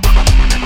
Bye.